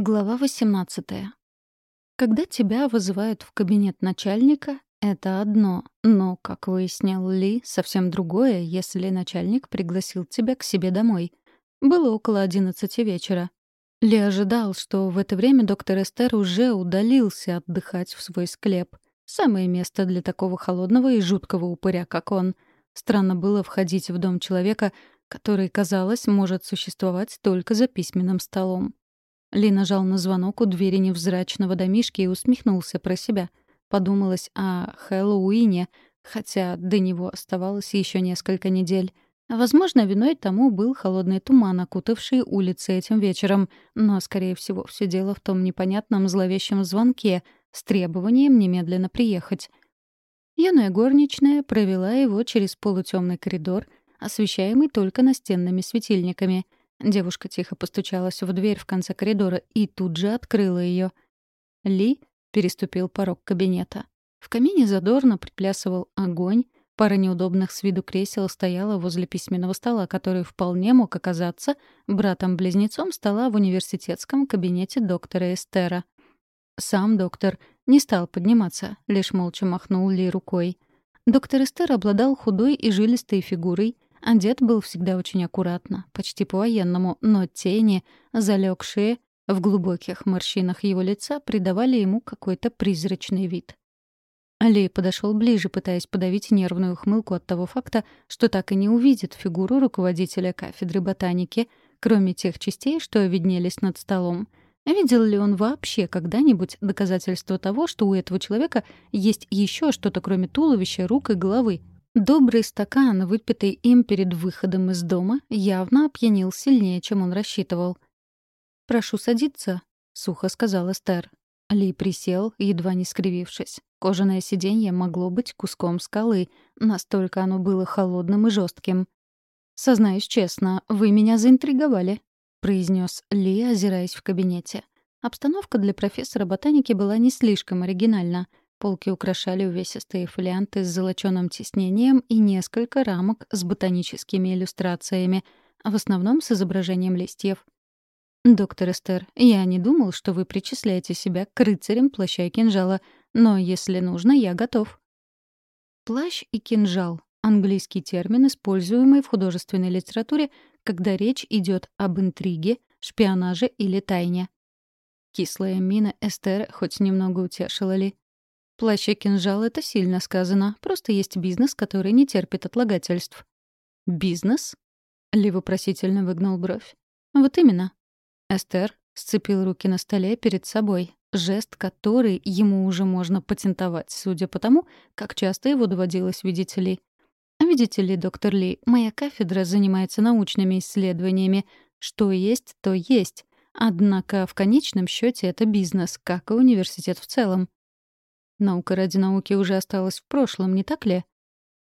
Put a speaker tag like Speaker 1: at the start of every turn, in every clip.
Speaker 1: Глава 18. Когда тебя вызывают в кабинет начальника, это одно, но, как выяснил Ли, совсем другое, если начальник пригласил тебя к себе домой. Было около одиннадцати вечера. Ли ожидал, что в это время доктор Эстер уже удалился отдыхать в свой склеп. Самое место для такого холодного и жуткого упыря, как он. Странно было входить в дом человека, который, казалось, может существовать только за письменным столом. Ли нажал на звонок у двери невзрачного домишки и усмехнулся про себя. Подумалось о Хэллоуине, хотя до него оставалось еще несколько недель. Возможно, виной тому был холодный туман, окутавший улицы этим вечером, но, скорее всего, все дело в том непонятном зловещем звонке с требованием немедленно приехать. Юная горничная провела его через полутемный коридор, освещаемый только настенными светильниками. Девушка тихо постучалась в дверь в конце коридора и тут же открыла ее. Ли переступил порог кабинета. В камине задорно приплясывал огонь, Пара неудобных с виду кресел стояла возле письменного стола, который вполне мог оказаться братом-близнецом стола в университетском кабинете доктора Эстера. Сам доктор не стал подниматься, лишь молча махнул Ли рукой. Доктор Эстер обладал худой и жилистой фигурой, одет был всегда очень аккуратно, почти по-военному, но тени, залегшие в глубоких морщинах его лица, придавали ему какой-то призрачный вид. Али подошел ближе, пытаясь подавить нервную ухмылку от того факта, что так и не увидит фигуру руководителя кафедры ботаники, кроме тех частей, что виднелись над столом. Видел ли он вообще когда-нибудь доказательство того, что у этого человека есть еще что-то, кроме туловища, рук и головы? Добрый стакан, выпитый им перед выходом из дома, явно опьянил сильнее, чем он рассчитывал. «Прошу садиться», — сухо сказал Эстер. Ли присел, едва не скривившись. Кожаное сиденье могло быть куском скалы, настолько оно было холодным и жестким. «Сознаюсь честно, вы меня заинтриговали», — произнес Ли, озираясь в кабинете. Обстановка для профессора ботаники была не слишком оригинальна. Полки украшали увесистые фолианты с золочёным тиснением и несколько рамок с ботаническими иллюстрациями, в основном с изображением листьев — «Доктор Эстер, я не думал, что вы причисляете себя к рыцарям плаща и кинжала, но если нужно, я готов». Плащ и кинжал — английский термин, используемый в художественной литературе, когда речь идет об интриге, шпионаже или тайне. Кислая мина Эстер хоть немного утешила ли. Плащ и кинжал — это сильно сказано, просто есть бизнес, который не терпит отлагательств. «Бизнес?» — Ли вопросительно выгнул бровь. «Вот именно. Эстер сцепил руки на столе перед собой, жест который ему уже можно патентовать, судя по тому, как часто его доводилось видеть Ли. «Видите ли, доктор Ли, моя кафедра занимается научными исследованиями. Что есть, то есть. Однако в конечном счете это бизнес, как и университет в целом. Наука ради науки уже осталась в прошлом, не так ли?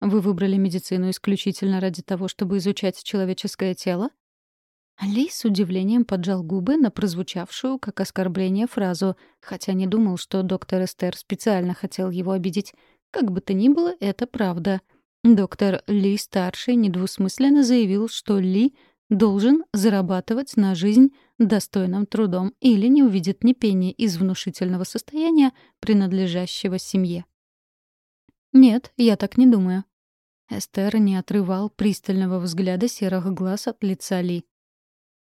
Speaker 1: Вы выбрали медицину исключительно ради того, чтобы изучать человеческое тело? Ли с удивлением поджал губы на прозвучавшую, как оскорбление, фразу, хотя не думал, что доктор Эстер специально хотел его обидеть. Как бы то ни было, это правда. Доктор Ли-старший недвусмысленно заявил, что Ли должен зарабатывать на жизнь достойным трудом или не увидит ни пени из внушительного состояния, принадлежащего семье. «Нет, я так не думаю». Эстер не отрывал пристального взгляда серых глаз от лица Ли.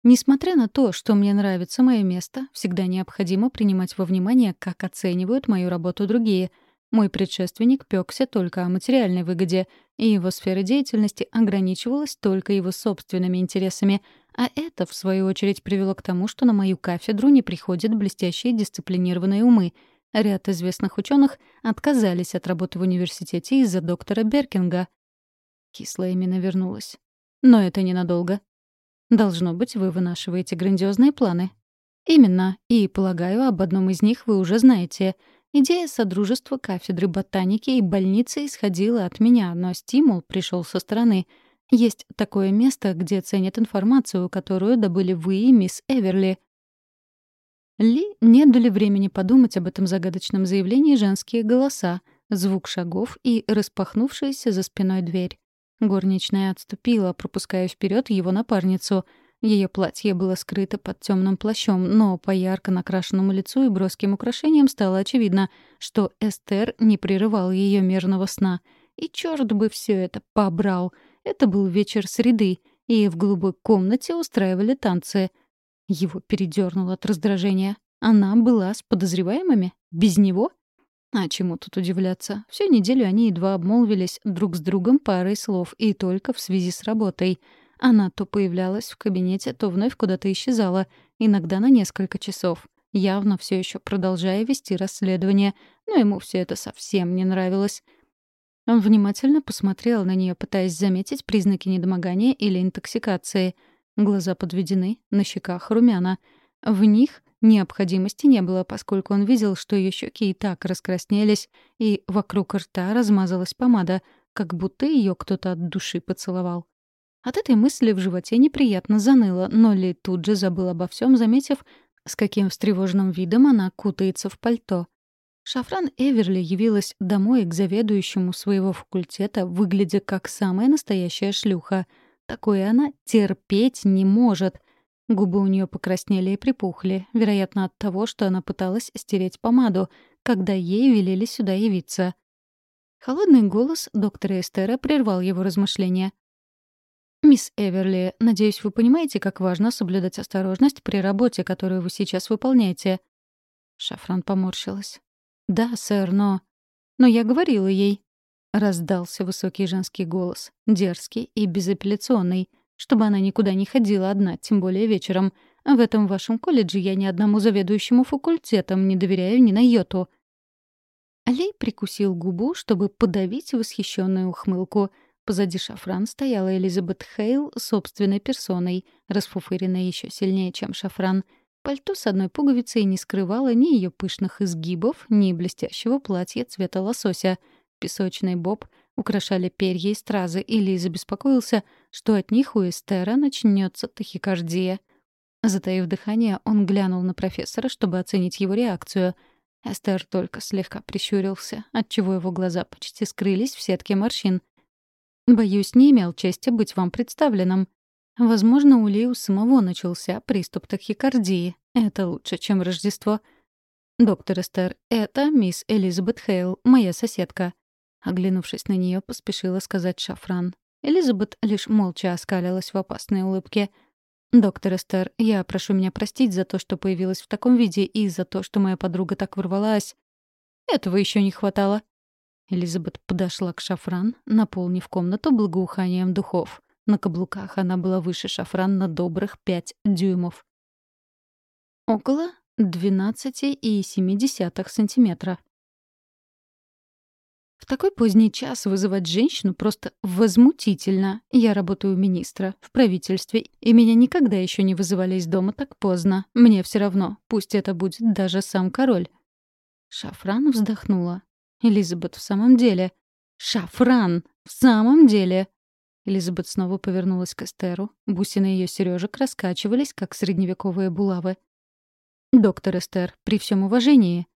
Speaker 1: Несмотря на то, что мне нравится мое место, всегда необходимо принимать во внимание, как оценивают мою работу другие. Мой предшественник пёкся только о материальной выгоде, и его сфера деятельности ограничивалась только его собственными интересами, а это, в свою очередь, привело к тому, что на мою кафедру не приходят блестящие дисциплинированные умы. Ряд известных ученых отказались от работы в университете из-за доктора Беркинга. Кислая мина вернулась. Но это ненадолго. Должно быть, вы вынашиваете грандиозные планы. Именно, и, полагаю, об одном из них вы уже знаете. Идея содружества кафедры ботаники и больницы исходила от меня, но стимул пришел со стороны. Есть такое место, где ценят информацию, которую добыли вы и мисс Эверли. Ли не дали времени подумать об этом загадочном заявлении женские голоса, звук шагов и распахнувшаяся за спиной дверь. Горничная отступила, пропуская вперед его напарницу. Ее платье было скрыто под темным плащом, но по ярко накрашенному лицу и броским украшениям стало очевидно, что Эстер не прерывал ее мирного сна. И черт бы все это побрал. Это был вечер среды, и в голубой комнате устраивали танцы. Его передернуло от раздражения. Она была с подозреваемыми? Без него? А чему тут удивляться? Всю неделю они едва обмолвились друг с другом парой слов, и только в связи с работой. Она то появлялась в кабинете, то вновь куда-то исчезала, иногда на несколько часов, явно все еще продолжая вести расследование, но ему все это совсем не нравилось. Он внимательно посмотрел на нее, пытаясь заметить признаки недомогания или интоксикации. Глаза подведены, на щеках румяна. В них Необходимости не было, поскольку он видел, что ее щеки и так раскраснелись, и вокруг рта размазалась помада, как будто ее кто-то от души поцеловал. От этой мысли в животе неприятно заныло, но Ли тут же забыл обо всем, заметив, с каким встревоженным видом она кутается в пальто. Шафран Эверли явилась домой к заведующему своего факультета, выглядя как самая настоящая шлюха. Такое она терпеть не может, Губы у нее покраснели и припухли, вероятно, от того, что она пыталась стереть помаду, когда ей велели сюда явиться. Холодный голос доктора Эстера прервал его размышления. «Мисс Эверли, надеюсь, вы понимаете, как важно соблюдать осторожность при работе, которую вы сейчас выполняете?» Шафран поморщилась. «Да, сэр, но...» «Но я говорила ей...» Раздался высокий женский голос, дерзкий и безапелляционный — чтобы она никуда не ходила одна, тем более вечером. В этом вашем колледже я ни одному заведующему факультетом не доверяю ни на йоту». Алей прикусил губу, чтобы подавить восхищенную ухмылку. Позади шафран стояла Элизабет Хейл собственной персоной, расфуфыренная еще сильнее, чем шафран. Пальто с одной пуговицей не скрывало ни ее пышных изгибов, ни блестящего платья цвета лосося. Песочный боб — украшали перья и стразы, и Лиза беспокоился, что от них у Эстера начнется тахикардия. Затаив дыхание, он глянул на профессора, чтобы оценить его реакцию. Эстер только слегка прищурился, отчего его глаза почти скрылись в сетке морщин. «Боюсь, не имел чести быть вам представленным. Возможно, у Ли у самого начался приступ тахикардии. Это лучше, чем Рождество». «Доктор Эстер, это мисс Элизабет Хейл, моя соседка. Оглянувшись на нее, поспешила сказать Шафран. Элизабет лишь молча оскалилась в опасной улыбке. «Доктор Эстер, я прошу меня простить за то, что появилась в таком виде, и за то, что моя подруга так ворвалась. Этого еще не хватало». Элизабет подошла к Шафран, наполнив комнату благоуханием духов. На каблуках она была выше Шафран на добрых пять дюймов. Около 12,7 сантиметра. В такой поздний час вызывать женщину просто возмутительно. Я работаю у министра, в правительстве, и меня никогда еще не вызывали из дома так поздно. Мне все равно, пусть это будет даже сам король. Шафран вздохнула. Элизабет в самом деле. Шафран! В самом деле! Элизабет снова повернулась к Эстеру. Бусины ее сережек раскачивались, как средневековые булавы. «Доктор Эстер, при всем уважении»,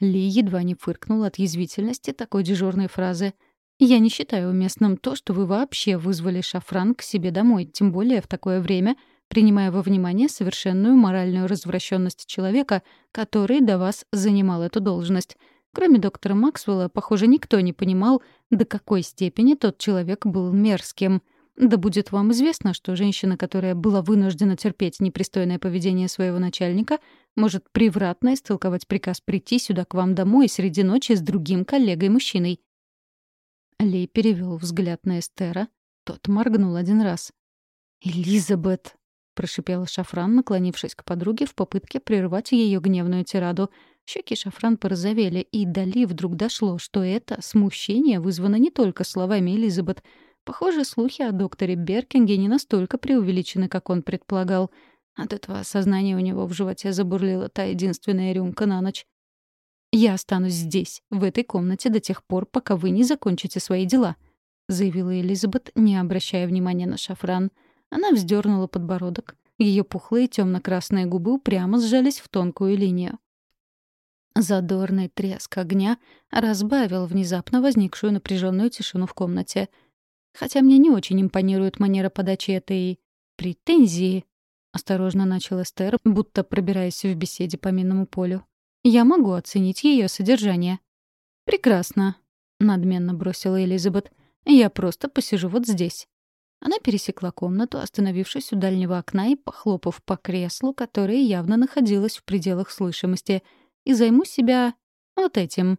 Speaker 1: ли едва не фыркнул от язвительности такой дежурной фразы. «Я не считаю уместным то, что вы вообще вызвали Шафран к себе домой, тем более в такое время, принимая во внимание совершенную моральную развращенность человека, который до вас занимал эту должность. Кроме доктора Максвелла, похоже, никто не понимал, до какой степени тот человек был мерзким». Да будет вам известно, что женщина, которая была вынуждена терпеть непристойное поведение своего начальника, может превратно истолковать приказ прийти сюда к вам домой среди ночи с другим коллегой-мужчиной. Ли перевел взгляд на Эстера. Тот моргнул один раз. «Элизабет!» — прошипела Шафран, наклонившись к подруге в попытке прервать ее гневную тираду. Щеки Шафран порозовели, и до Ли вдруг дошло, что это смущение вызвано не только словами Элизабет — Похоже, слухи о докторе Беркинге не настолько преувеличены, как он предполагал. От этого осознания у него в животе забурлила та единственная рюмка на ночь. «Я останусь здесь, в этой комнате, до тех пор, пока вы не закончите свои дела», — заявила Элизабет, не обращая внимания на шафран. Она вздернула подбородок. Ее пухлые темно-красные губы упрямо сжались в тонкую линию. Задорный треск огня разбавил внезапно возникшую напряженную тишину в комнате — Хотя мне не очень импонирует манера подачи этой претензии. — осторожно начал Эстер, будто пробираясь в беседе по минному полю. «Я могу оценить ее содержание». «Прекрасно», — надменно бросила Элизабет. «Я просто посижу вот здесь». Она пересекла комнату, остановившись у дальнего окна и похлопав по креслу, которое явно находилось в пределах слышимости, и займу себя вот этим.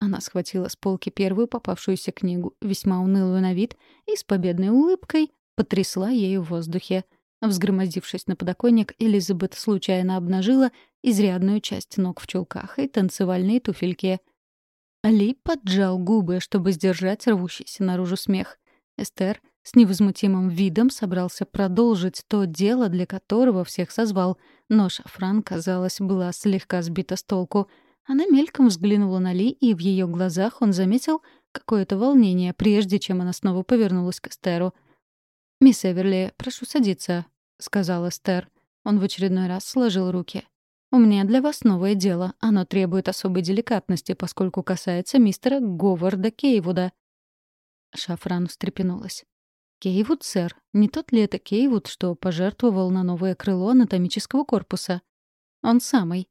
Speaker 1: Она схватила с полки первую попавшуюся книгу, весьма унылую на вид, и с победной улыбкой потрясла ею в воздухе. Взгромоздившись на подоконник, Элизабет случайно обнажила изрядную часть ног в чулках и танцевальные туфельки. Ли поджал губы, чтобы сдержать рвущийся наружу смех. Эстер с невозмутимым видом собрался продолжить то дело, для которого всех созвал, но Шафран, казалось, была слегка сбита с толку. Она мельком взглянула на Ли, и в ее глазах он заметил какое-то волнение, прежде чем она снова повернулась к Эстеру. «Мисс Эверли, прошу садиться», — сказал Эстер. Он в очередной раз сложил руки. «У меня для вас новое дело. Оно требует особой деликатности, поскольку касается мистера Говарда Кейвуда». Шафран встрепенулась. «Кейвуд, сэр. Не тот ли это Кейвуд, что пожертвовал на новое крыло анатомического корпуса?» «Он самый».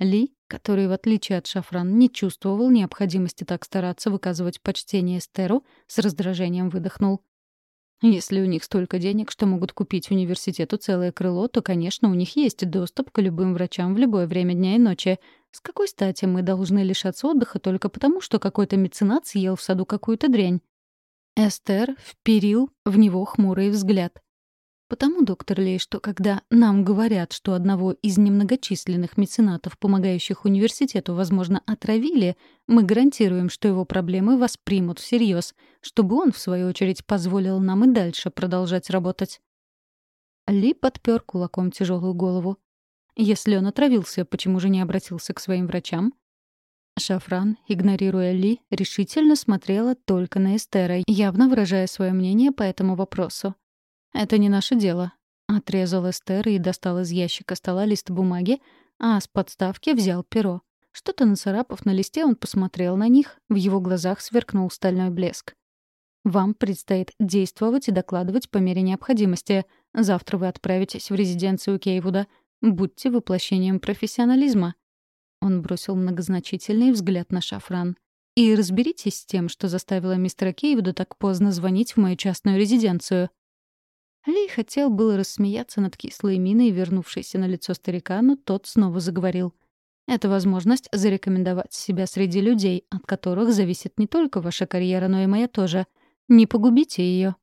Speaker 1: Ли, который, в отличие от Шафран, не чувствовал необходимости так стараться выказывать почтение Эстеру, с раздражением выдохнул. Если у них столько денег, что могут купить университету целое крыло, то, конечно, у них есть доступ к любым врачам в любое время дня и ночи. С какой стати мы должны лишаться отдыха только потому, что какой-то меценат съел в саду какую-то дрянь? Эстер вперил в него хмурый взгляд. Потому, доктор Лей, что когда нам говорят, что одного из немногочисленных меценатов, помогающих университету, возможно, отравили, мы гарантируем, что его проблемы воспримут всерьез, чтобы он, в свою очередь, позволил нам и дальше продолжать работать. Ли подпер кулаком тяжелую голову. Если он отравился, почему же не обратился к своим врачам? Шафран, игнорируя Ли, решительно смотрела только на Эстера, явно выражая свое мнение по этому вопросу. «Это не наше дело», — отрезал Эстер и достал из ящика стола лист бумаги, а с подставки взял перо. Что-то нацарапав на листе, он посмотрел на них, в его глазах сверкнул стальной блеск. «Вам предстоит действовать и докладывать по мере необходимости. Завтра вы отправитесь в резиденцию Кейвуда. Будьте воплощением профессионализма. Он бросил многозначительный взгляд на шафран. «И разберитесь с тем, что заставило мистера Кейвуда так поздно звонить в мою частную резиденцию». Ли хотел было рассмеяться над кислой миной, вернувшейся на лицо старика, но тот снова заговорил. «Это возможность зарекомендовать себя среди людей, от которых зависит не только ваша карьера, но и моя тоже. Не погубите ее.